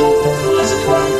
Música